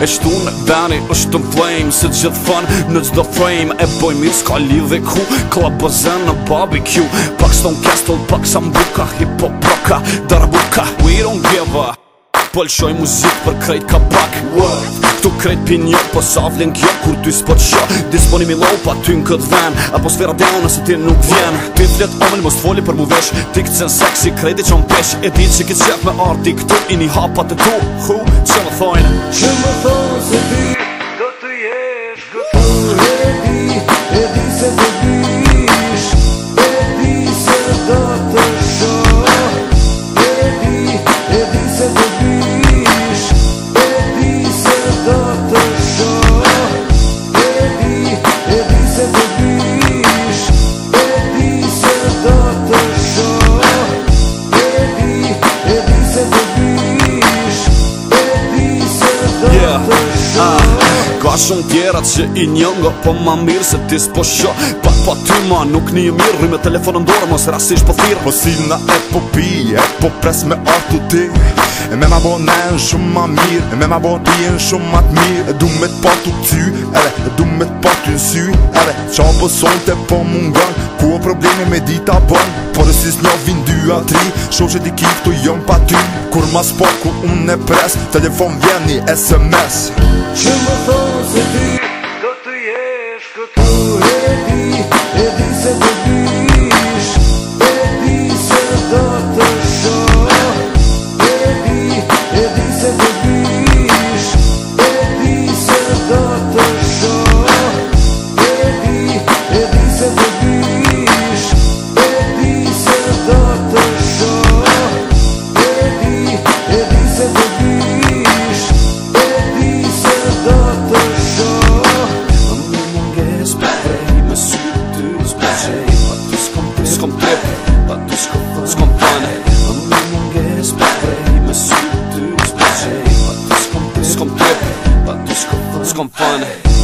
E shtu në dani është në flame Se gjithë fun në gjithë frame E boj mirë s'ka lidhe ku Klabëzën në barbecue Pak s'ton castle, pak s'am buka Hip-hop rocka, darabuka We don't po lëshoj muzik për krejt ka pak Këtu krejt pin jo, po sa vlin kjo kur ty s'po të shok Disponimi low pa ty në këtë ven Apo sfera deo nëse ti nuk vjen Ti flet omen po mos t'foli për mu vesh Ti këtë sen seksi krejti që m'pesh E ti që këtë qep me arti këtu I një hapat të tu Hu, që më thojnë Që më thojnë Ka shumë tjera që i njëngo Po ma mirë se tis po shë Pa pa ty ma nuk një mirë Rrime telefonën dorë Mos rasish po thirë Po si na e po pi E po pres me artu ti E me ma bo nën shumë ma mirë E me ma bo ti në shumë ma të mirë E du me të patu ty e du me të patu në sy Ere, qa po sonë të po mungën Ku o probleme me dita bën Por e si s'njo vinë dy a tri Sho që di kif të jëm pa ty Kur ma s'po ku unë e pres Telefon vjen një SMS Që më thonë to s'kom trip Pa ty s'kom fun S'kom fun